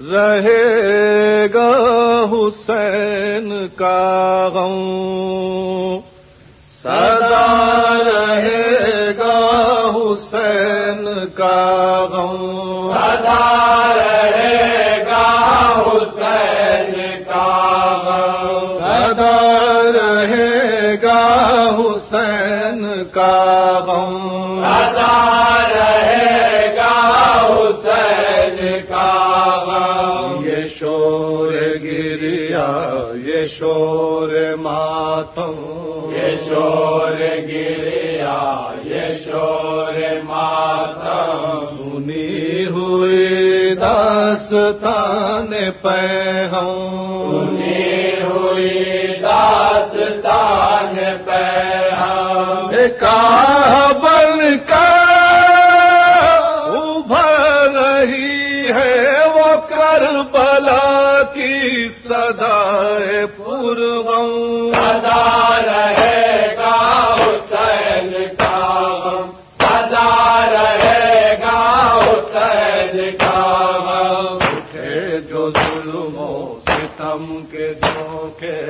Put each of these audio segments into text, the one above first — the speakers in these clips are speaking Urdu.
رہے گا حسین کا غم۔ سدا رہے گا حسین کا غم۔ سدا رہے گا حسین کا غم۔ سدا رہے گا حسین کا غم۔ گریا یہ شور ماتم یہ شور گریا یہ شور ماتم سنی ہوئی داستان پہ ہم سنی ہوئی داستان پہ ہم ہے وہ کربلا کی سدائے پورغم سدا رہے گا حسین کا غم سدا رہے گا حسین کا غم اٹھے جو ظلم و ستم کے دھوکے۔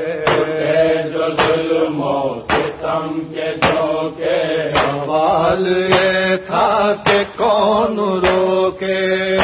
جو ظلم و ستم کے دھوکے۔ سوال یہ تھا کہ کون روکے۔